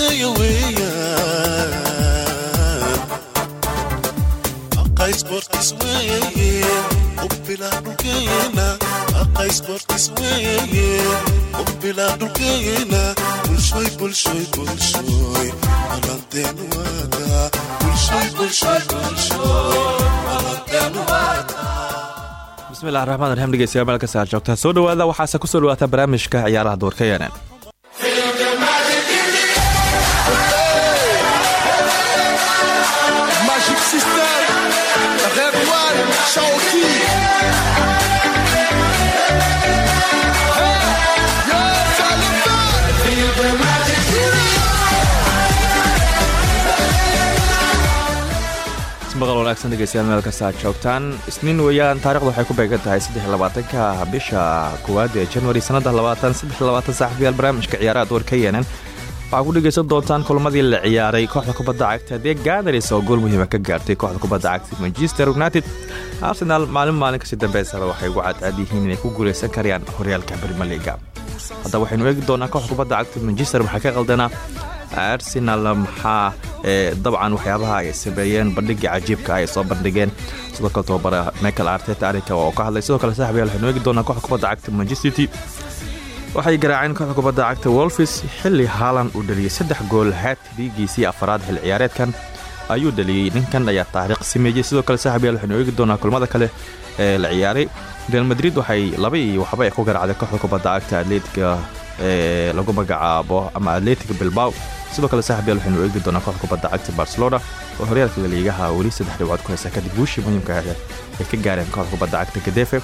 baxmideeya weeyaan raxmaan raxiim dhegeystayaal meel kasta aad joogtaa soo dhowaada waxaase ku soo dhawaata barnaamijka ciyaaraha duurka yeeneen wanaagsan dhegeystayaal meel kasta aad joogtaan. Isniin weeyaan taarikhdu waxay ku beegan tahay saddexlabaatanka bisha koowaad ee januari sannada labaatan saddexlabaatan saaxiibayaal barnaamijka ciyaaraha duurka yeeneen. Waxaa ku dhegeysan doontaan kulmadii la ciyaaray kooxda kubadda cagta dee gaadaris oo gool muhiima ka gaartay kooxda kubadda cagta manchester united. Arsenal maalin maalin ka sii dambeysaba waxay ugu cadcaad yihiin inay ku guuleysan karayaan horyaalka brimier liga haddaba waxaynu eegi doonaa kooxda kubadda cagta manchester maxaa ka qaldanaa arsenal maxaa dabcan waxyaabaha ay sameeyeen bandhigii cajiibka ay soo bandhigeen. Sidoo kale tobabara michael arteta arrinka oo ka hadlay. Sidoo kale saaxibayaal waxaynu eegi doonaa kooxda kubadda cagta manchester city. Waxay garaaceen kooxda kubadda cagta wolfis xilli haalan uu dhaliyey saddex gool haatirigiisii afaraad xil ciyaareedkan. Ayuu dhaliyey ninkan ayaa taariikh sameeyey sidoo kale saaxibayaal waxaynu eegi doonaa kulmada kale ee la ciyaaray. Real madrid waxay laba iyo waxba ay ku garaacday kooxda kubadda cagta atletica ee lagu magacaabo ama atletic bilbao sidoo kale saaxibayaal waxaynu eegi doonaa kooxda kubadda cagta barcelona oo horyaalka laliigaha weli saddex dhibcood ku haysa kadib guushii muhiimka ah ay ka gaareen kooxda kubadda cagta gadefe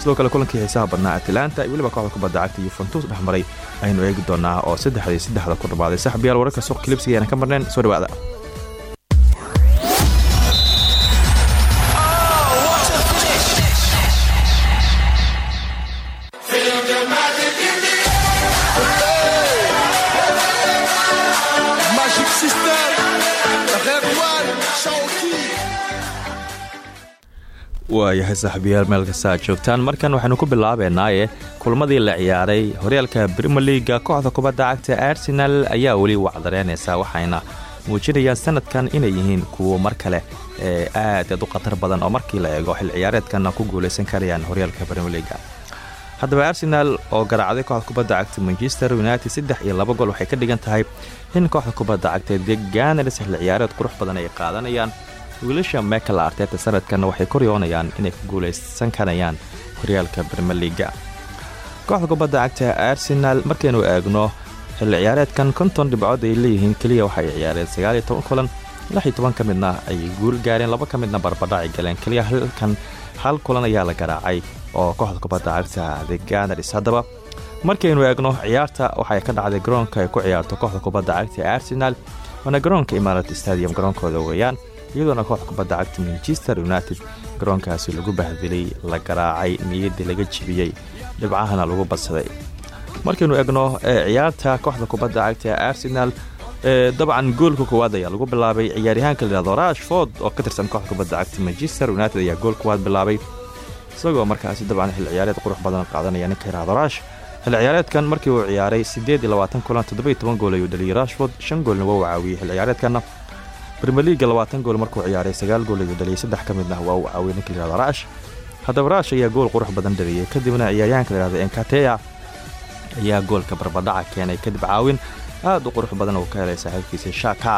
sidoo kale kulankii xiisaha badnaa atlanta iyo weliba kooxda kubadda cagta yuventus dhexmaray ayaynu eegi doonaa oo saddexdii saddexda ku dhamaaday saaxibayaal wararka suuq kilibsiga ayaan ka marneen soo dhawaada waayahay saaxiibayaal meel kasta joogtaan. Markan waxaynu ku bilaabeynaaye kulmadii la ciyaaray. Horyaalka brimier liga kooxda kubadda cagta arsenal ayaa weli wacdareynaysa waxayna muujinayaan sanadkan inay yihiin kuwo mar kale ee aad aad u khatar badan oo markii la eego xil ciyaareedkana ku guuleysan karayaan horyaalka brimier liga haddaba arsenal oo garaacday kooxda kubadda cagta manchester united saddex iyo laba gool waxay ka dhigan tahay in kooxda kubadda cagta deganars xil ciyaareed qurux badan ay qaadanayaan wiilasha michael arteta sanadkan waxay ku riyoonayaan inay ku guuleysan karayaan horyaalka brimier liga kooxda kubadda cagta arsenal markaynu eegno xilli ciyaareedkan konton dhibcood ay leeyihiin keliya waxay ciyaareen sagaaliyo toban kulan lix iyo toban ka midna ay guul gaareen laba ka midna barbadhac ay galeen keliya halkan hal kulan ayaa la garaacay oo kooxda kubadda cagta the haddaba. Markaynu eegno ciyaarta waxay ka dhacday garoonka ay ku ciyaarto kooxda kubadda cagta arsenal waana garoonka imarat stadium garoonkooda weeyaan iyadoona kooxda kubadda cagta manchester united garoonkaasi lagu bahdilay la garaacay niyaddii laga jibiyey dhibcahana lagu badsaday. Markaynu eegno ciyaarta kooxda kubadda cagta arsenal dabcan goolka koowaad ayaa lagu bilaabay. Ciyaaryahaanka layihahdo rashford oo ka tirsan kooxda kubadda cagta manchester united ayaa gool koowaad bilaabay. Isagoo markaasi dabcan xil ciyaareed qurux badan qaadanaya ninka yihahdo rash. Xil ciyaareedkan markii uu ciyaaray siddeed iyo labaatan kulan toddoba toban gool ayuu dhaliyay. Rashford shan goolna waa caawiyey xil ciyaareedkana brimier liga labaatan gool markuu ciyaaray sagaal gool ayuu dhaliyay saddex ka midna waa uu caawiyey ninka layihahdo rash haddaba rash ayaa gool qurux badan dhaliyey kadibna ciyaaryahanka layihahdo enkateya ayaa goolka barbadhaca keenay kadib caawin aad u qurux badan uu ka helay saaxiibkiisa shaka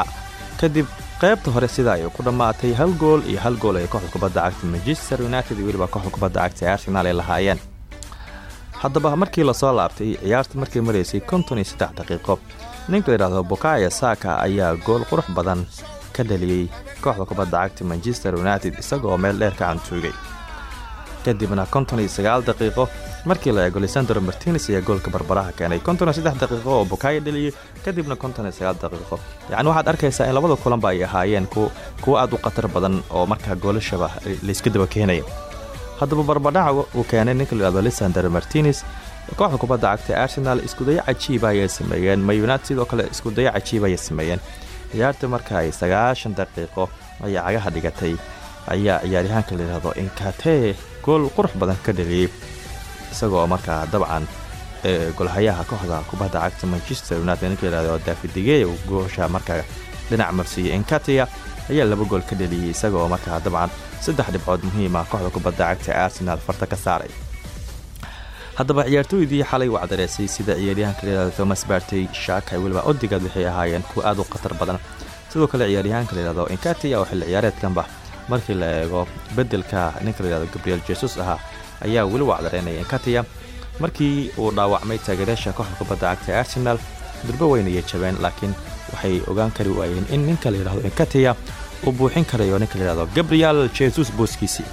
kadib qaybta hore sida ay ku dhammaatay hal gool iyo hal gool ay kooxda kubadda cagta manchester united iyo weliba kooxda kubadda cagta ee arsenal ay lahaayeen. Haddaba markii la soo laabtay ciyaarta markay maraysay konton iyo saddex daqiiqo ninka la yidhaahdo bukaya saka ayaa gool qurux badan ka dhaliyey kooxda kubadda cagta manchester united isagoo meel dheer ka cantuugay kadibna konton iyo sagaal daqiiqo markii la eego lisandro martines ayaa goolka barbaraha keenay. Konton iyo saddex daqiiqo oo bukaya dhaliyey kadibna konton iyo sagaal daqiiqo. Yacni waxaad arkaysaa in labada kulanba ay ahaayeen kuwo aad u khatar badan oo markaa goolashaba layska daba keenaya haddaba barbadhaca uu keenay ninka layihahdo lisandro martines kooxda kubadda cagta arsenal iskudayo cajiiba ayay sameeyeen. Ma united sidoo kale iskudayo cajiiba ayay sameeyeen ciyaarta marka ay sagaashan daqiiqo ayay cagaha dhigatay ayaa ciyaaryahaanka layidhahdo inkatee gool qurux badan ka dhaliyey isagoo markaa dabcan golhayaha kooxda kubadda cagta manchester united ninka layihahdo dafidige uu goosha markaa dhinac marsiiyey inkatia ayaa laba gool ka dhaliyey isagoo markaa dabcan saddex dhibcood muhiima kooxda kubadda cagta arsenal farta ka saaray haddaba ciyaartooydii xalay wacdareysay sida ciyaaryahanka thomas bartey shaka weliba odigaad waxay ahaayeen kuwa aad u khatar badan. Sidoo kale ciyaaryahaanka layihahdo inkatia oo xilli ciyaareedkanba. Markii la eego bedelka ninka layihahdo gabriel jesus ahaa ayaa weli wacdareynaya inkatia markii uu dhaawacmay taageerayaasha kooxda kubadda cagta arsenal durbo weynayay jabeen laakiin waxay ogaan kari waayeen in ninka layidhahdo inkatia uu buuxin karayo ninka layihahdo gabriel jesus booskiisii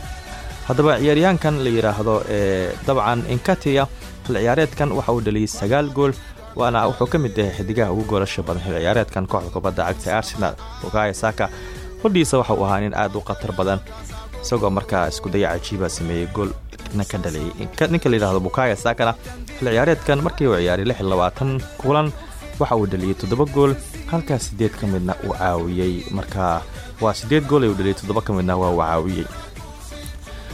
haddaba ciyaaryahankan la yidhaahdo ee dabcan inkatia xil ciyaareedkan waxa uu dhaliyey sagaal gool waana wuxuu ka mid yahay xidigaha ugu goolasha badan xil ciyaareedkan kooxda kubadda cagta arsenal bukaya saka. Hodhiisa waxa uu ahaa aad u khatar badan isagoo markaa iskudaya cajiiba sameeyey goolna ka dhaliyey ninka layidhahdo bukaya sakana. Xil ciyaareedkan markii uu ciyaaray lix labaatan kulan waxa uu dhaliyey toddoba gool halkaa siddeed ka midna uu caawiyey markaa waa siddeed gool ay uu dhaliyey toddoba ka midna waa uu caawiyey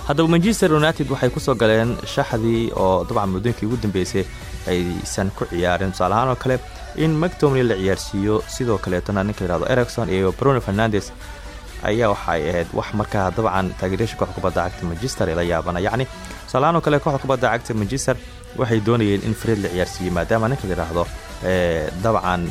haddaba manchester united waxay ku soo galeen shaxdii oo dabcan muddooyinkii ugu dambeysay aysan ku ciyaarin tusaalahaan oo kale in mactomney la ciyaarsiiyo sidoo kaleetona ninka layihahdo ericson iyo bruno fernandes ayaa waxay ahayd wax markaa dabcan taageeryaasha kooxda kubadda cagta manchester ee la yaabana yacni tusaalahaan oo kale kooxda kubadda cagta manchester waxay doonayeen in fred la ciyaarsiiyey maadaama ninka layidhaahdo dabcan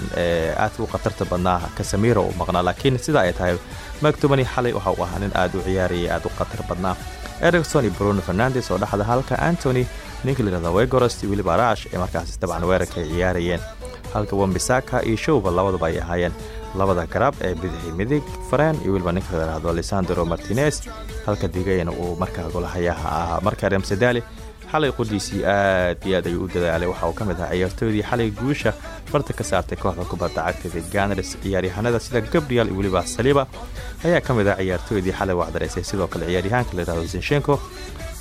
aadka u khatarta badnaa kasamiro uu maqnaa. Laakiin sida ay tahay mactomney xalay waxa uu ahaa nin aad u ciyaarayay aad u khatar badnaa ericson iyo bruno fernandes oo dhexda halka antony ninka layihahdo wegoros iyo weliba rash ee markaas dabcan weerarka ay ciyaarayeen. Halka wambisaka iyo showba labaduba ay ahaayeen. Labada garab ee bidixi midig fareen iyo weliba ninka layihahdo alessandro martinez. Halka digayna uu markaa golahayaha ahaa marka remsedali xalay qudhiisii aad iyo aad ayuu u dadaalay. Waxa uu ka mid ahaa ciyaartooydii xalay guusha farta ka saartay kooxda kubadda cagta the ganars ciyaaryahanada sida gabriel iyo weliba saliba ayaa ka mid ah ciyaartooydii xalay wacdareysay sidoo kale ciyaaryahaanka layihahdo zinshenko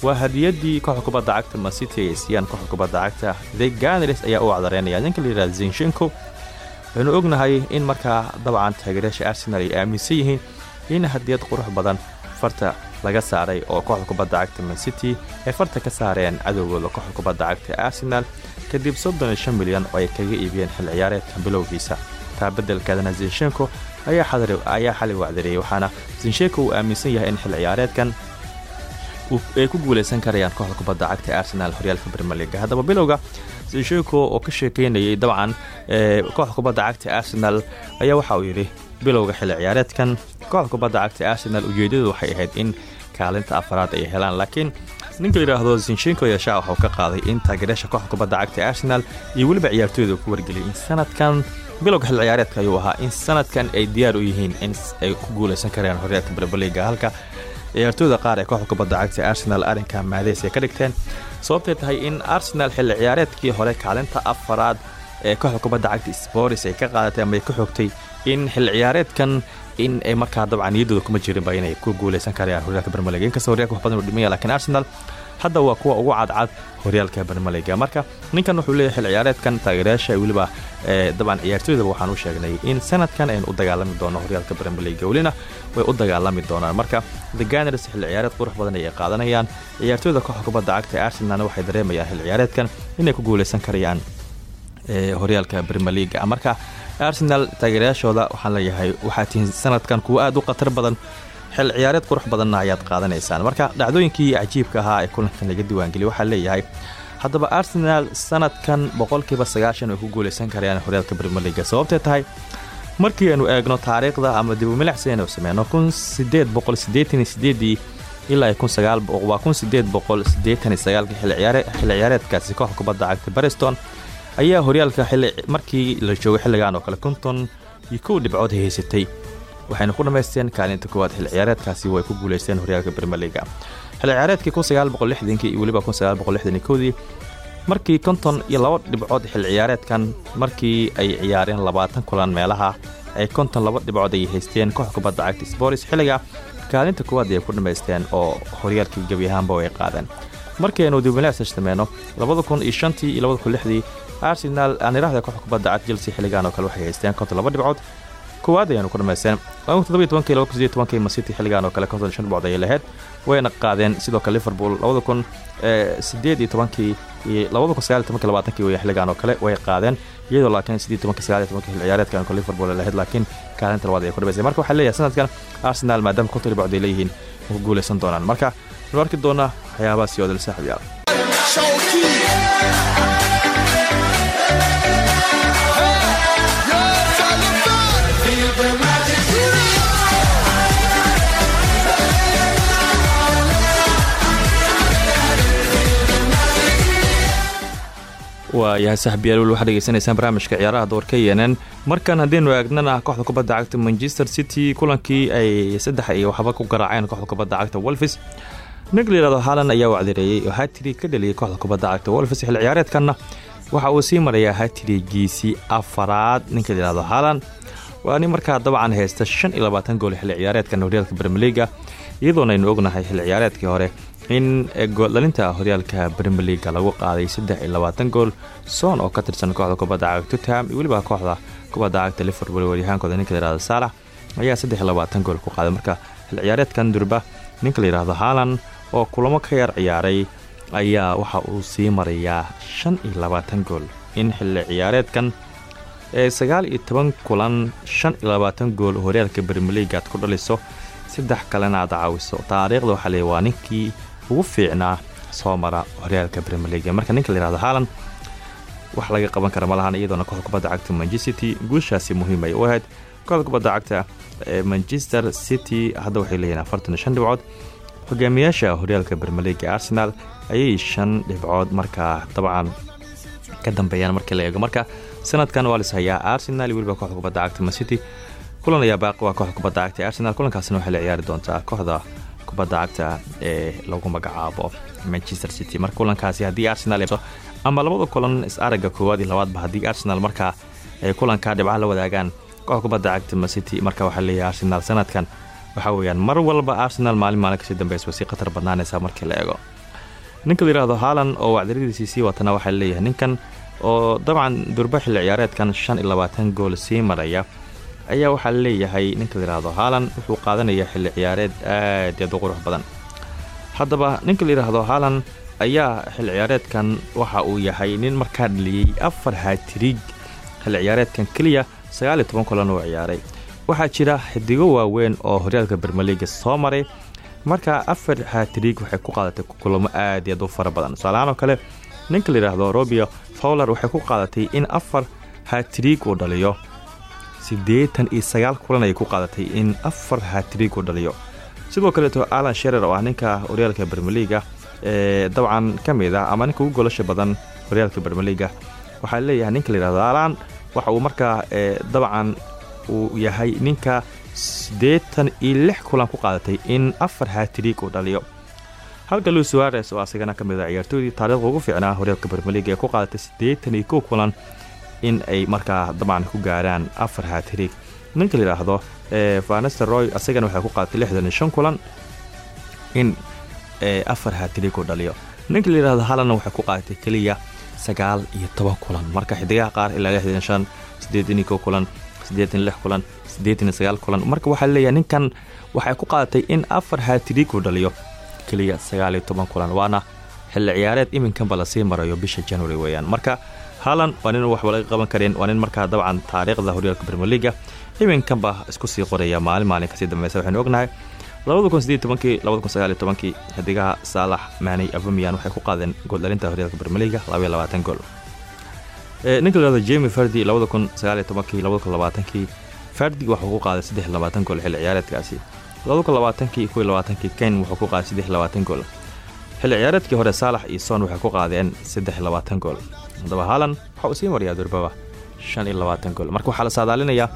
waa hadiyadii kooxda kubadda cagta masity ay siiyaan kooxda kubadda cagta the ganars ayaa u wacdareynaya. Ninka layihahdo zinshenko waxaynu ognahay in markaa dabcan taageerayaasha arsenal ay aaminsan yihiin in hadiyad qurux badan farta laga saaray oo kooxda kubadda cagta mancity ay farta ka saareen cadowgooda kooxda kubadda cagta arsenal kadib soddon iyo shan milyan oo ay kaga iibiyeen xil ciyaareedka bilowgiisa. Taa beddelkeedana zinshenko ayaa xalay wacdareeyey waxaana zinshenko uu aaminsan yahay in xil ciyaareedkan ay ku guulaysan karayaan kooxda kubadda cagta arsenal horyaalka bermeliga haddaba bilowga zinshenko oo ka sheekeynayay dabcan kooxda kubadda cagta arsenal ayaa waxa uu yidhi bilowga xilli ciyaareedkan kooxda kubadda cagta arsenal ujeedadu waxay ahayd in kaalinta afaraad ay helaan laakiin ninka layidhaahdo zinshenko yashaa waxuu ka qaaday in taageerayaasha kooxda kubadda cagta arsenal iyo weliba ciyaartooyda ku wargeliyay in sanadkan bilowga xilli ciyaareedka ayuu ahaa in sanadkan ay diyaar u yihiin in ay ku guulaysan karayaan horyaalka bermeliga halka ciyaartooyda qaar ee kooxda kubadda cagta arsenal arrinka maadeys ay ka dhigteen sababtay tahay in arsenal xilli ciyaareedkii hore kaalinta afaraad ee kooxda kubadda cagta sporis ay ka qaadatay ama ay ka xogtay in xilli ciyaareedkan in ay markaa dabcan niyaddooda kuma jirinba inay ku guulaysan karayaan horyaalka bermeliga inkastoo horyalka wax badan uu dhimaya lakiin arsenal hadda waa kuwa ugu cadcad horyaalka bermeliga marka ninkan wuxuu leeyahay xil ciyaareedkan taageerayaasha weliba dabcan ciyaartooydaba waxaan u sheegnay in sanadkan aynu u dagaalami doono horyaalka bermeliga welina way u dagaalami doonaan. Marka the ganars xil ciyaareed qurux badan ayay qaadanayaan. Ciyaartooyda kooxda kubadda cagta arsenalna waxay dareemayaan xil ciyaareedkan inay ku guulaysan karayaan horyaalka bermeliga marka arsenal taageerayaashooda waxaan leeyahay waxaa tihiin sanadkan kuwo aad u khatar badan xil ciyaareed qurux badanna ayaad qaadanaysaan. Marka dhacdooyinkii cajiibka ahaa ee kulankan laga diiwaangeliya waxaa leeyahay haddaba arsenal sanadkan boqolkiiba sagaashan ay ku guulaysan karayaan horyaalka bermeliga sababtay tahay markii aynu eegno taariikhda ama dib u milicsi aynu sameyno ilaa xilli ciyaareedkaasi kooxda kubadda cagta bariston ayaa horyaalka markii la joogay xilligan oo konton iyo kow dhibcood haysatay waxayna ku dhammaysteen kaalinta koowaad xilli ciyaareedkaasi way ku guulaysteen horyaalka bermeliga xilli ciyaareedkii iyo weliba kowdii markii konton iyo laba dhibcood xilli ciyaareedkan markii ay ciyaareen labaatan kulan meelaha ay konton laba dhibcood ay haysteen kooxda kubadda cagta sporis xilliga kaalinta koowaad ay ku dhammaysteen oo horyaalkii gebi ahaanba ay qaadeen. Markii aynu dibmilaasa sameyno arsenal aan iraahda kooxda kubadda cagta chelsea xilligan oo kale waxay haysteen konton laba dhibcood. Koowaad ayaanu ku dhammaysteen tobankii masity xilligan oo kale konton shan dhibcood ayay lahayd. Wayna qaadeen sidoo kale liverpool way xilligan oo kale way qaadeen. Iyadoo laakiin oo kale liverpool ay laakiin kaalinta labaad ayay ku dhammaysteen marka waxaa leeyahay sanadkan arsenal maadaama konton dhibcood ay leeyihiin ku guulaysan doonaan. Marka nu arki doonaa waxyaabahaas iyo odal saaxib yaal waayahay saxbiyaal waxaad degeysanaysaan barnaamijka ciyaaraha doorka yenen markan haddiinu eegnana kooxda kubadda cagta manchester city kulankii ay saddex iyo waxba ku garaaceen kooxda kubadda cagta wolfis nig layihahdo haalan ayaa wacdireeyey oo hatiri ka dhaliyay kooxda kubadda cagta wolfis xilli ciyaareedkanna. Waxa uu sii marayaa hatirigiisii afaraad ninka layihahdo haalan waa markaa dabcan haysta shan iyo labaatan gool xilli ciyaareedkan horyaalka bremeliga iyadoona aynu ognahay xilli ciyaareedkii hore in gooldhalinta horyaalka bremeliga lagu qaaday saddex iyo labaatan gool soon oo ka tirsan kooxda kubadda cagta tutham iyo weliba kooxda kubadda cagta liverpool waryahaankooda ninka layihahdo saalax ayaa saddex iyo labaatan gool ku qaaday. Marka xilli ciyaareedkan durba ninka layidhahdo haalan oo kulamo ka yar ciyaaray ayaa waxa uu sii marayaa shan iyo labaatan gool. In xilli ciyaareedkan ee sagaal iyo toban kulan shan iyo labaatan gool horyaalka bremeliga aad ku dhaliso saddex kalena aad caawiso. Taariikhda waxaa leey waa ninkii ugu fiicnaa soo mara horyaalka bremeliga marka ninka layihahdo haalan wax laga qaban kara ma lahan iyadoona kooxda kubadda cagta manchester guushaasi muhiim ay u ahayd. Kooxda kubadda cagta manchester city hadda waxay leeyihiin afartan shan dhibcood. Hogaamiyaasha horyaalka bremeliga arsenal ayay shan dhibcood markaa dabcan ka dambeeyaan markii la eego. Marka sanadkan waa lis hayaa arsenal iyo kooxda kubadda cagta mancity kulan ayaa baaqi waa kooxda kubadda cagta arsenal. Kulankaasina waxay la ciyaari doontaa kooxda kubadda cagta ee lagu magacaabo manchester city. Marka kulankaasi haddii arsenal ama labada kulan is aragga koowaad iyo labaadba haddii arsenal markaa ay kulanka dhibcaha la wadaagaan kooxda kubadda cagta mancity marka waxaa leeyahay arsenal sanadkan waxaa weyaan mar walba arsenal maalin maalin ka sii dambeysa way khatar badnaanaysaa markii la eego. Ninka layihahdo haalan oo wacdaradiisii sii watana waxaa leeyahay ninkan oo dabcan durba xilli ciyaareedkan shan iyo labaatan gool sii maraya ayaa waxaa leeyahay ninka layihahdo haalan wuxuu qaadanaya xilli ciyaareed aad aad u qurux badan. Haddaba ninka layidhaahdo haalan ayaa xilli ciyaareedkan waxa uu yahay nin markaa dhaliyey afar haatiriig xilli ciyaareedkan keliya sagaal toban kulan uu ciyaaray. Waxaa jira xidigo waaweyn oo horyaalka bermeliga soo maray. Marka afar haatiriig waxay ku qaadatay kulamo aad aad u fara badan. Tusaalahaan kale ninka layidhaahdo robio fowler waxay ku qaadatay in afar haatiriig uu dhaliyo siddeetan iyo sagaal kulan ayay ku qaadatay in afar haatiriig uu dhaliyo. Sidoo kaleeto alan sherer oo ah ninka horyaalka bermeliga ee dabcan ka mid ah ama ninka ugu golasha badan horyaalka bermeliga waxaa leeyahay ninka layidhahdo alan. Waxa uu markaa dabcan uu yahay ninka siddeetan iyo lix kulan ku qaadatay in afar haatiriig uu dhaliyo. Halka luis suares oo asagana ka mid a ciyaartooydii taariikhda ugu fiicnaa horyaalka bermeliga ee ku qaadatay siddeetan iyo kow kulan in ay markaa dabcan ku gaaraan afar haatiriig ninka layidhaahdo vanester roy asagana waxay ku qaadatay lixdan shan kulan in afar haatiriig uu dhaliyo. Ninka layidhahdo halana waxay ku qaadatay keliya sagaal iyo toban kulan. Marka xidigaha qaar ilaa lixdan shan kow kulan siddeetan lix kulan siddeetan iyo sagaal kulan. Marka waxaa leeyahay ninkan waxay ku qaadatay in afar haatiriig uu dhaliyo keliya sagaal kulan waana xilli ciyaareed iminkanba la sii marayo bisha january weeyaan. Marka haalan waa nin waxba laga qaban karin waa nin markaa dabcan taariikhda horyaalka bermeliga iminkanba isku sii qoraya maalin maalin ka sii dambeysa waxaynu ognahay xidigaha saalax maaney avamiyan waxay ku qaadeen gooldhalinta horyaalka labaatan gool. Ninka layihahdo jemi fardi fardig waxuu ku qaaday saddex labaatan gool xilli ciyaareedkaasi. Labaduka labaatankii kuwii labaatankii kane wuxuu ku qaaday saddex labaatan gool. Xilli ciyaareedkii hore saalax iyo son waxay ku qaadeen saddex labaatan gool haddaba haalan waxa uu sii mariyaa durbaba. Shan iyo labaatan gool. Marka waxaa la saadaalinayaa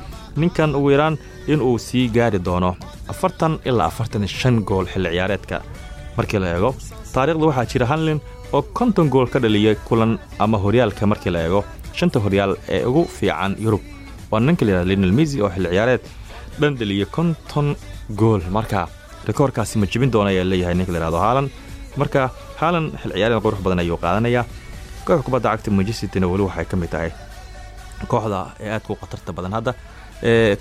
ninkan ugu yaraan inuu sii gaari doono afartan ilaa afartan shan gool xilli ciyaareedka. Markii la eego taariikhda waxaa jira hanlin oo konton gool ka dhaliyay kulan ama horyaalka markii la eego shanta horyaal ee ugu fiican yurub. Waa ninka la yihahda linal misi oo xilli ciyaareed dhan dhaliyay konton gool. Marka rikoorkaasi ma jebin doona ayaa leeyahay ninka la yihahdo haalan marka haalan xil ciyaareed qurux badan ayuu qaadanayaa kooxda kubadda cagta manchesterna weli waxay ka mid tahay kooxda ee aadka u khatarta badan. Hadda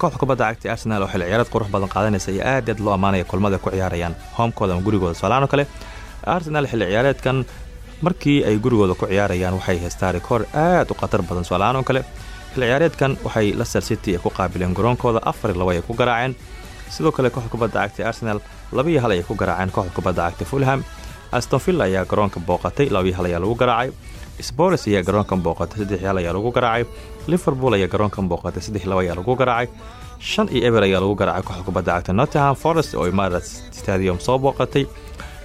kooxda kubadda cagta arsenal oo xil ciyaareed qurux badan qaadanaysa iyo aad aad loo ammaanaya kulmada ku ciyaarayaan hoomkooda ama gurigooda. Solaan oo kale arsenal xilli ciyaareedkan markii ay gurigooda ku ciyaarayaan waxay haystaa rikoor aad u khatar badan. Solaan oo kale xilli ciyaareedkan waxay leicester city ku qaabileen garoonkooda afar laba ay ku garaaceen. Sidoo kale kooxda kubadda cagta arsenal laba iyo hal ayay ku garaaceen. Kooxda kubadda cagta fulham aston villa ayaa garoonka booqatay laba iyo hal ayaa lagu garaacay spors ayaa garoonkan booqatay saddex iyo hal ayaa lagu garaacay. Liverpool ayaa garoonkan booqatay saddex laba ayaa lagu garaacay. Shan iyo eber ayaa lagu garaacay kooxda cagta nottingham forest oo imarat stadium soo booqatay.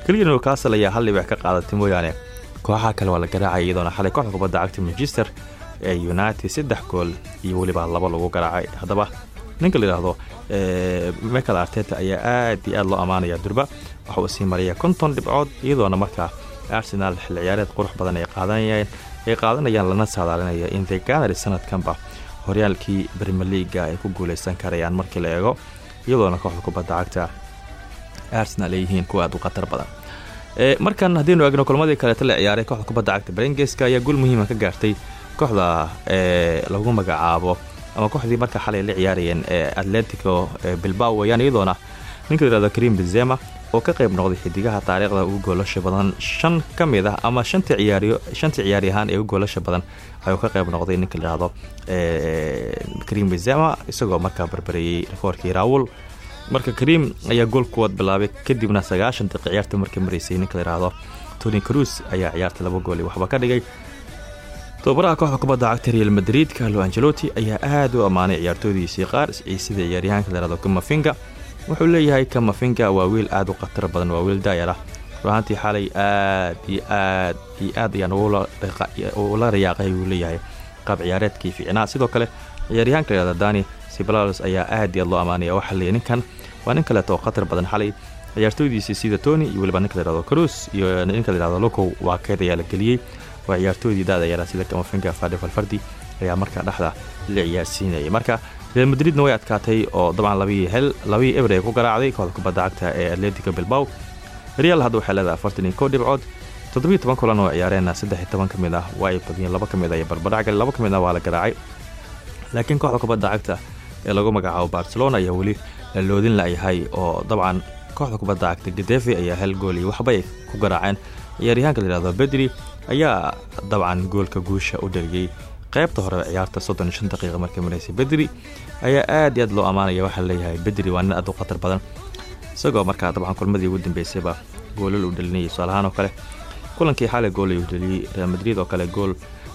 Keliya newcastle ayaa hal dhibic ka qaadatay mooyaane kooxaha kale waa la garaacay iyadoona xalay kooxda cagta manchester ee united saddex gool iyo weliba laba lagu garaacay. Haddaba ninka la yidhaahdo michael arteta ayaa aad iyo aad loo ammaanaya durba. Waxa uu sii maraya konton dhibcood iyadoona markaa arsenal xilli ciyaareed qurux badan ay qaadanayaan lana saadaalinaya in the ganary sanadkanba. Horyaalkii brimier leaga ay ku guuleysan karayaan markii la eego iyadoona kooxda kubadda cagta arsenal ay yihiin kuwa aad u khatar badan. Markan haddaynu eegno kulmadii kaleeta la ciyaaray kooxda kubadda cagta brengeska ayaa guul muhiima ka gaartay kooxda lagu magacaabo ama kooxdii marka xalay la ciyaarayeen ee atletico bilbao weyaan iyadoona ninka layihahdo karim benzema oo ka qayb noqday xidigaha taariikhda ugu goolasha badan. Shan ka mid ah ama shanta ciyaariyo shanta ciyaaryahaan ee ugu goolasha badan ayuu ka qayb noqday ninka layihahdo karim benzema isagoo markaa barbareeyey rikoorkii raawul marka karim ayaa gool kuwaad bilaabay kadibna sagaashan daqiiq ciyaarta markay maraysay ninka layihahdo tony cruz ayaa ciyaarta laba gool waxba ka dhigay. Tobabaraha kooxda kubadda cagta real madrid carlo angeloti ayaa aad u ammaanay ciyaartoydiisii qaar sida ciyaaryahaanka layihahdo kamafinga wuxuu leeyahay kamafinga waa wiil aad u khatar badan waa wiil daayar ah ruahaantii xalay aad iyo aad iyo aad ayaan ula rayaaqay wuu leeyahay. Qaab ciyaareedkii fiicnaa sidoo kale ciyaaryahaanka layihahdo dani siblalos ayaa aad iyo aad loo ammaanaya waxaa leeyahy ninkan waa nin kaleeto oo khatar badan xalay. Ciyaartoydiisii sida tony iyo weliba ninka layihahdo cruz iyo ninka layihahdo locow waa keyd ayaa la geliyey. Waa ciyaartooydii da-da yaraa sida kamafinga fadhi falfardi ayaa markaa dhexda la ciyaarsiinayay. Marka real madridna way adkaatay oo dabcan labii hel labii eber ay ku garaacday kooxda kubadda cagta ee atletico bilbaw real hadda waxay leedahay afartan iyo kow kulan oo ciyaareenna saddex iyo toban ka mid ah waa ay badiyeen laba ka mid ah iyo barbadhac gali laba ka mid ah waa la garaacay. Laakiin kooxda kubadda cagta ee lagu magacaabo barcelona ayaa weli la loodin layahay oo dabcan kooxda kubadda cagta gadefi ayaa hal gool iyo waxba ku garaaceen. Ciyaaryahaanka layihahdo bedri ayaa dabcan goolka guusha u dhaliyey qaybta hore ciyaarta soddon iyo shan daqiiqa markay maraysay bedri ayaa aad iyo aad loo ammaanaya waxaa leeyahay bedri waa nin aad u khatar badan. Isagoo markaa dabcan kulmadii ugu dambeysayba goolal uu dhalinayay tusaalahaan oo kale kulankii xalay gool ayuu dhaliyey real madrid oo kale gool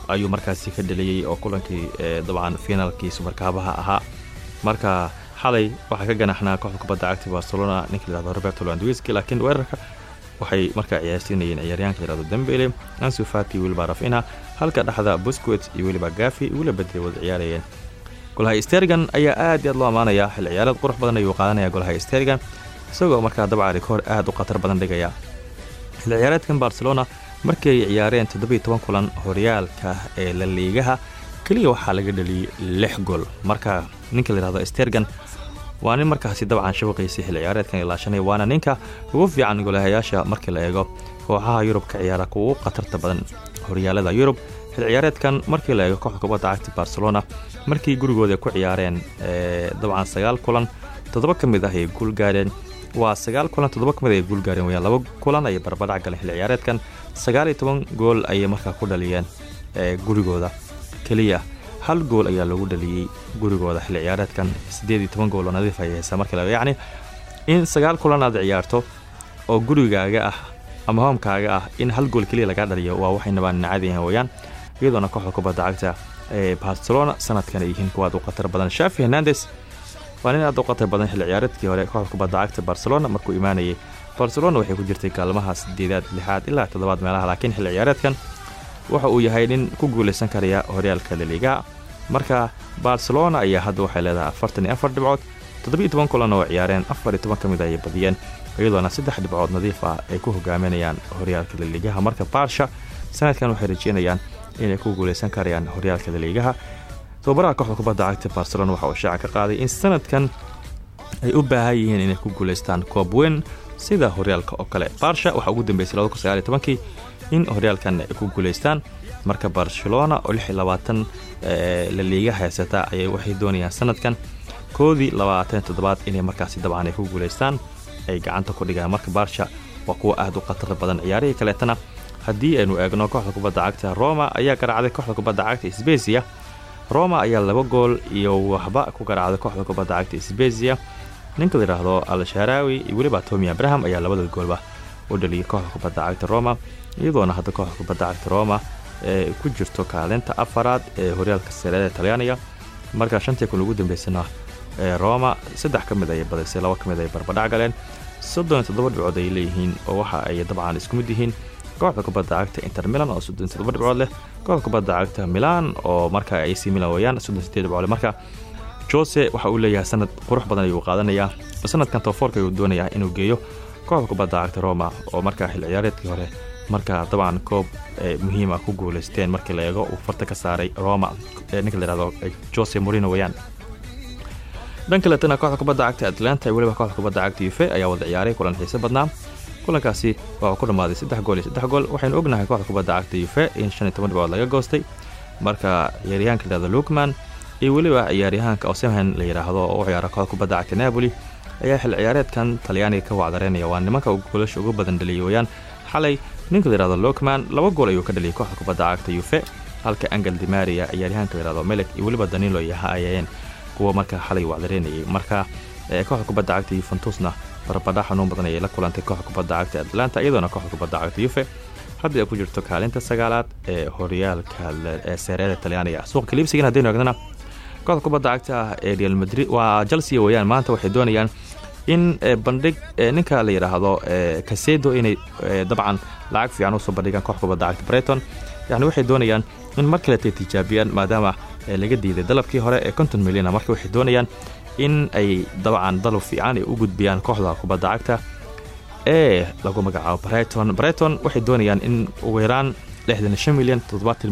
ayuu markaasi ka dhaliyey oo kulankii dabcan finaalkii subarkaabaha ahaa. Marka xalay waxaa ka ganaxnaa kooxda kubadda cagta barcelona ninka layihahdo roberto landwiski laakiin weerarka waxay markaa ciyaarsiinayeen ciyaaryahanka layihahdo dembele ansu fati rafina halka dhexda busquet iyo weliba gafi weliba bedre wada ciyaarayeen. Golaha stergan ayaa aad iyo aad loo ammaanaya xil ciyaareed qurux badan ayuu qaadanaya golaha stergan isagoo markaa dabca rikoor aad u khatar badan dhigaya. Xil ciyaareedkan barcelona markii ay ciyaareen toddobiyo toban kulan horyaalka ee la liigaha keliya waxaa laga dhaliyey lix gool. Marka ninka layihahdo stergan waa nin markaasi dabcan shabaqiisii xil ciyaareedkan ilaashanaya waana ninka ugu fiican golahayaasha markii la eego kooxaha yurub ka ciyaara kuwa ugu khatarta badan horyaalada yurub. Xil ciyaareedkan markii la eego kooxda kubadda cagta barcelona markii gurigooda ku ciyaareen dabcan sagaal kulan toddoba ka mid ah ay guul gaareen waa sagaal kulan toddoba ka mid ay guul gaareen weyaan laba kulan ayay barbadhac galeen xil ciyaareedkan. Sagaal iyo toban gool ayay markaa ku dhaliyeen gurigooda. Keliya hal gool ayaa lagu dhaliyey gurigooda xilli ciyaareedkan. Siddeed iyo toban gool oo nadiif ayay haysaa markii laga yacni in sagaal kulan aad ciyaarto oo gurigaaga ah ama hoomkaaga ah in hal gool keliya lagaa dhaliyo waa waxaynabaan nacadiyahan weyaan iyadoona kooxda kubadda cagta ee barcelona sanadkan ay yihiin kuwaad u khatar badan. Shafi hernandes waa nin aad u qatar badan xilli ciyaareedkii hore kooxda kubadda cagta barcelona markuu imaanayay. Barcelona waxay ku jirtay kaalmaha sideedaad lixaad ilaa toddobaad meelaha laakiin xilli ciyaareedkan waxa uu yahay nin ku guulaysan karaya horyaalka laliga marka barcelona ayaa hadda waxay leedahay afartan iyo afar dhibcood toddobiiyo toban kulan oo ciyaareen afar iyo toban ka mid ayay badiyeen iyadoona saddex dhibcood nadiif ah ay ku hogaaminayaan horyaalka laligaha marka baarsha sanadkan waxay rajeynayaan inay ku guulaysan karayaan horyaalka laligaha tobabaraha kooxda kubadda cagta barcelona waxa uu shaaca ka qaaday in sanadkan ay u baahan yihiin inay ku guulaystaan koob weyn sida horyaalka oo kale. Baarsha waxaa ugu dambeysay in horyaalkan ay ku guulaystaan marka barcelona oo laliiga haysata ayay waxay doonayaan sanadkan koodii labaatan toddobaad inay markaasi dabcan ay ku guulaystaan ay gacanta ku dhigaan marka baarsha waa kuwa aad u khatar badan. Ciyaarihii kaleetana haddii aynu eegno kooxda kubadda cagta roma ayaa garaacday kooxda kubadda cagta sbezia roma ayaa laba gool iyo waxba ku garaacday kooxda kubadda cagta sbezia ninka la yidhaahdo al-sharaawi iyo weliba tomi abraham ayaa labada goolba u dhaliyay kooxda kubadda cagta roma iyadoona hadda kooxda kubadda cagta roma ee ku jirto kaalinta afaraad ee horyaalka sareeda talyaaniga markaa shantii kun ugu dambeysana roma saddex ka mid ayay badaysay laba ka mid ay barbadhac galeen soddon toddoba dhibcood ay leeyihiin oo waxa ay dabcan isku mid yihiin kooxda kubadda cagta inter milan oo soddon toddoba dhibcood leh. Kooxda kubadda cagta milan oo marka ac milan weeyaan soddon sideed dhibcood leh. Marka jose waxa uu leeyahay sanad qurux badan ayuu qaadanayaa sanadkan tofoorka ayuu doonayaa inuu geeyo kooxda kubadda cagta roma oo markaa xil ciyaareedkii hore marka dabcan koob muhiima ku guulaysteen markii la eego uu farta ka saaray roma ninka layihahdo jose morino weeyaan dhan kaletana kooxda kubadda cagta atlanta weliba kooxda kubadda cagta ufe ayaa wada ciyaaray kulan xiise badnaa kulankaasi waxuu ku dhammaaday saddex gool iyo gool waxaynu ognahay kooxda kubadda cagta ufe in shan iyo laga goostay marka ciyaaryahanka layihahdo lukman iyo weliba ciyaaryahaanka osemhan la yidhaahdo oo u ciyaara kooxda kubadda cagta napoli ayaa xil ciyaareedkan talyaaniga ka wacdareynaya waa nimanka goolasha ugu badan dhaliyay xalay ninka layihahdo lokman laba gool ayuu ka dhaliyay kooxda kubadda cagta ufe halka angel dimaria ciyaaryahanka layihahdo melek iyo weliba danilo ay ahaayeen kuwa markaa xalay wacdareynayay marka kooxda kubadda cagta yuventusna barbadha xanuun badan ayay la kulantay kooxda kubadda cagta atlanta iyadoona kooxda kubadda cagta ufe hadda ay ku jirto kaalinta sagaalaad ee horyaalka ee seereeda talyaaniga. Suuqa kaliibsigan haddaynu egnana kooxda kubadda cagta ee real madrid waa chelsea weeyaan. Maanta waxay doonayaan in bandhig ninka la yidhaahdo kasedo inay dabcan lacag fiican u soo bandhigaan kooxda kubadda cagta breton yani waxay doonayaan in mar kaletay tijaabiyaan maadaama laga diiday dalabkii hore ee konton milyana marka waxay doonayaan in ay dabcan dalab fiican ay u gudbiyaan kooxda kubadda cagta ee lagu magacaabo breton breton waxay doonayaan in ugu yaraan milyan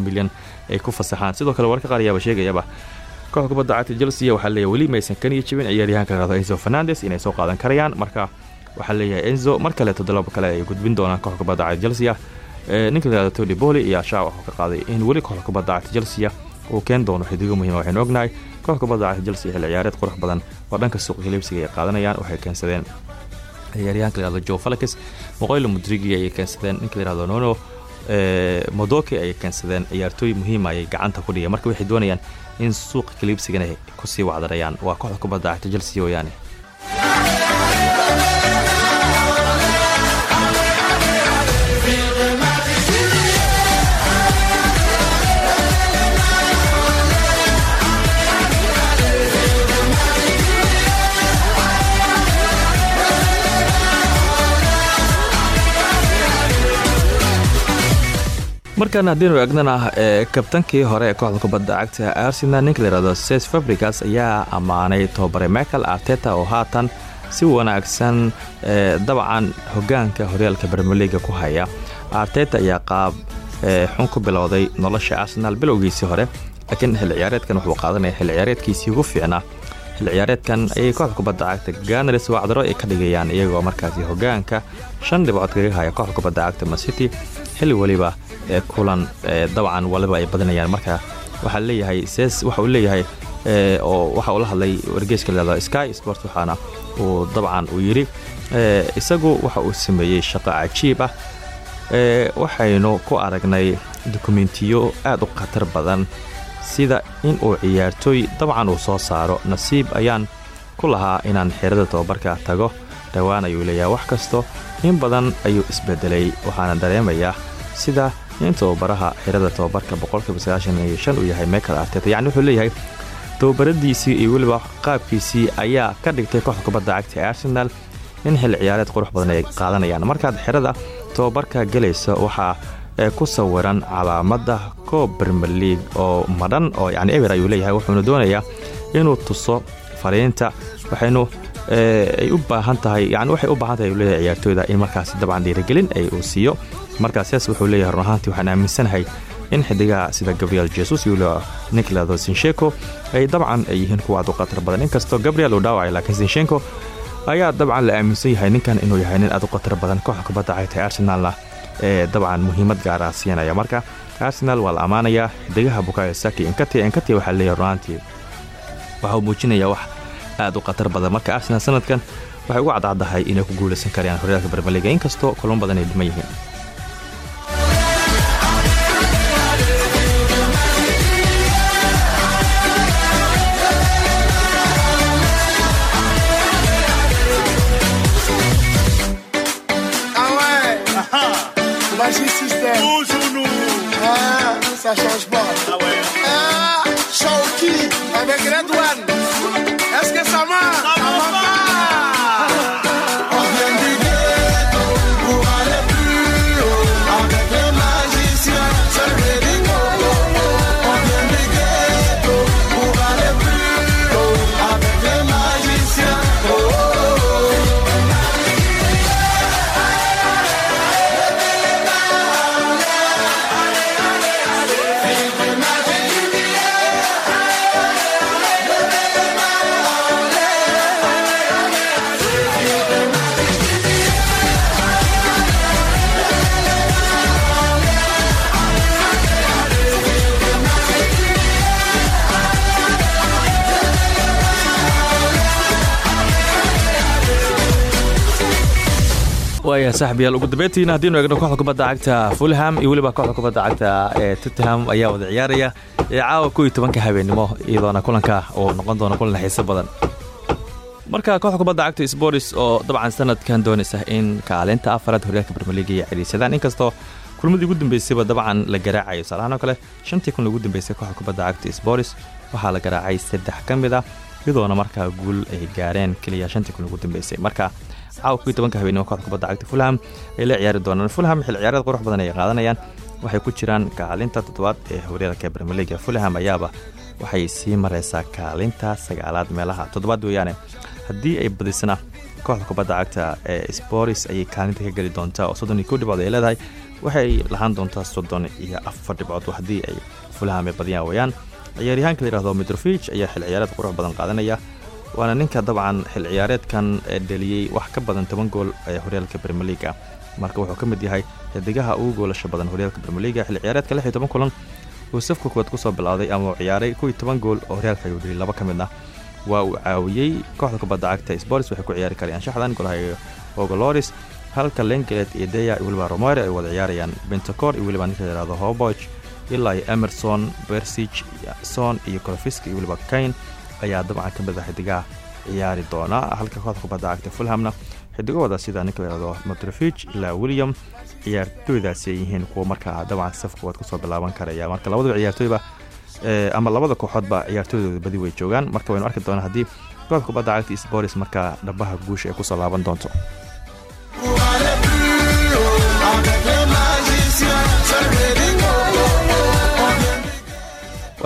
milyan ay ku fasaxaan. Sidoo kale warka qaar ayaaba sheegayaba kooxda kubadda cagta chelsea waxaa leeyahay weli maysan kaniya jibin ciyaaryahanka lahado enzo fernandes inay soo qaadan karayaan. Marka waxaa leeyahay enzo mar kaleeto dalab kale ay gudbin doonaan kooxda kubadda cagta chelsea ninka layihahdo tony boli iyo ashaa waxuu ka qaaday in weli kooxda kubadda cagta chelsea uu keen doono xidigo muhiima waxaynu ognahay kooxda kubadda cagta chelsea xil ciyaareed qurux badan oo dhanka suuqa kaliibsiga ay qaadanayaan waxay keensadeen. Ciyaaryahanka layihahdo joe falakis moqoylo mudrigi ayay keensadeen ninka layihahdo nono modoki ayay keensadeen ciyaartooy muhiima ayay gacanta ku dhigeen. Marka waxay doonayaan in suuqa kaliibsigana ku sii wacdarayaan waa kooxda kubadda cagta chelsea weeyaane markan haddiinu eegnana kabtankii hore ee kooxda kubadda cagta arsenal ninka layihahdo ses fabricas ayaa ammaanay tobabare michael arteta oo haatan si wanaagsan dabcan hogaanka horyaalka bermeliga ku haya. Arteta ayaa qaab xun ku bilowday nolosha arsenal bilowgiisii hore laakiin xil ciyaareedkan wuxuu qaadanaya xil ciyaareedkiisii ugu fiicnaa. Xil ciyaareedkan ayay kooxda kubadda cagta ganars wacdaro ay ka dhigayaan iyagoo markaasi hogaanka shan dhibcood kaga haya kooxda kubadda cagta macity xilli weliba kulan dabcan waliba ay badanayaan marka waxaa leeyahay ses waxa uu leeyahay oo waxa uu la hadlay wargeyska layado sky sport waxaana uu dabcan uu yidhi isagu waxa uu sameeyey shaqo cajiib ah waxaynu ku aragnay dokumentiyo aad u khatar badan sida in uu ciyaartooy dabcan uu soo saaro. Nasiib ayaan ku inaan xerada tababarka tago. Dhowaan ayuu leeyahay. Wax kasto in badan ayuu isbedelay waxaana dareemayaa sida in tababaraha xirada tababarka uu yahay michael arteta. Yacni wuxuu leeyahay tababaradiisii iyo weliba qaabkiisii ayaa ka dhigtay kooxda kubadda cagta arsenal in xilli ciyaareed qurux badan ay qaadanayaan. Markaad xerada tababarka gelaysa waxaa ku sawiran calaamada koob bermer league oo madhan oo yani eber ayuu leeyahay. Wuxuuna doonayaa inuu tuso fariinta waxaynu ay u baahan tahay yani waxay u baahan tahay leeyahay in markaasi dabcan dhiirigelin ay uu siiyo markaas sidaas wuxuu leeyahay run ahaantii waxaan aaminsanahay in xidigaha sida gabriel jesus iyo weliba nicolado sinsheko ay dabcan ay yihiin kuwa aad u khatar badan. Inkastoo gabriel uu dhaawacay laakiin sinshenko ayaa dabcan la aaminsan yahay ninkan inuu yahay nin aad u khatar badan. Kooxda kubadda cagta arsenalna ee dabcan muhiimad gaara siinaya marka arsenal waa la ammaanayaa xidigaha bukayo saki enkati enkati waxaa leeyahay runaantii waxauu muujinayaa wax aad u khatar badan. Marka arsenal sanadkan waxay ugu cadcaddahay inay ku guulaysan karayaan horyaalka bermeliga inkastoo kulmo badan ay dhiman Change pas. Ah ouais. Ah, Shawky avec Red One. Est-ce que ça marche? Waaya saaxibayaal ugu dambeyntiina haddiinu eegno kooxda kubadda cagta fulham iyo weliba kooxda kubadda cagta ee tottenham ayaa wada ciyaaraya ee caawa ko iyo tobanka iyadoona kulanka uu noqon doono kulan xiiso badan. Marka kooxda kubadda cagta sports oo dabcan sanadkan doonaysa in kaalinta afaraad horyaalka bermeliga ay celiisadaan inkastoo kulmadii ugu dambeysayba dabcan la garaacayo tusaalahaan oo kale shantii kun ugu dambeysay kooxda kubadda cagta sports waxaa la garaacay saddex ka mid ah iyadoona markaa guul ay gaareen keliya shantii kun ugu dambeysay. Marka caawa kuiyo tobanka habeenimo kooxda kubadda cagta fulham ay la ciyaari doonaan. Fulham xil ciyaareed qurux badan ay qaadanayaan. Waxay ku jiraan kaalinta toddobaad ee horyaalka bermeliga fulham ayaaba waxay sii maraysaa kaalinta sagaalaad meelaha. Toddobaad weeyaane haddii ay badisana kooxda kubadda cagta ee sporis ayay kaalinta ka geli doontaa oo soddon iyo kow dhibcood ay leedahay. Waxay lahaan doontaa soddon iyo afar dhibcood. Haddii ay fulham ay badiyaan weeyaan. Ciyaaryahaanka la yihahdo ayaa xil ciyaareed qurux badan qaadanaya waana ninka dabcan xil ciyaareedkan dheliyey wax ka badan toban gool ee horyaalka bermeliga marka wuxuu ka mid yahay xidigaha ugu goolasha badan horyaalka bermeliga xil ciyaareedka lix iyo toban kulan uu safka kuwaad ku soo bilowday ama uu ciyaaray kow iyo toban gool oo horyaalka ayuu dheliyay laba ka mid ah waa uu caawiyey kooxda kubadda cagta sports waxay ku ciyaari karayaan shaxdan golaha ogoloris halka lengelet iyo deya iyo weliba romero ay wada ciyaarayaan. Bentacor iyo weliba ninka la yihahdo hoboch ilaa iyo emerson bersig son iyo corofiski iyo weliba kain ayaa dabcan ka mid ah xidigaha ciyaari doona. Halka kooxda kubadda cagta fulhamna xidigahooda sida ninka la yihahdo matrofig ilaa william ciyaartooydaasi ay yihiin kuwa markaa dabcan safkuwaad ku soo bilaaban karaya. Marka labadaba ciyaartooyba ama labada kooxoodba ciyaartooydooda badi way joogaan. Marka waynu arki doonaa haddii kooxda kubadda cagta sporis markaa dhabaha guusha ay ku soo laaban doonto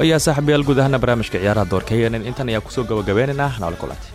waayaa saaxiibayaal guud ahaana barnaamijka ciyaaraha doorka intan ayaa ku soo gabagabeynaynaa nool kulante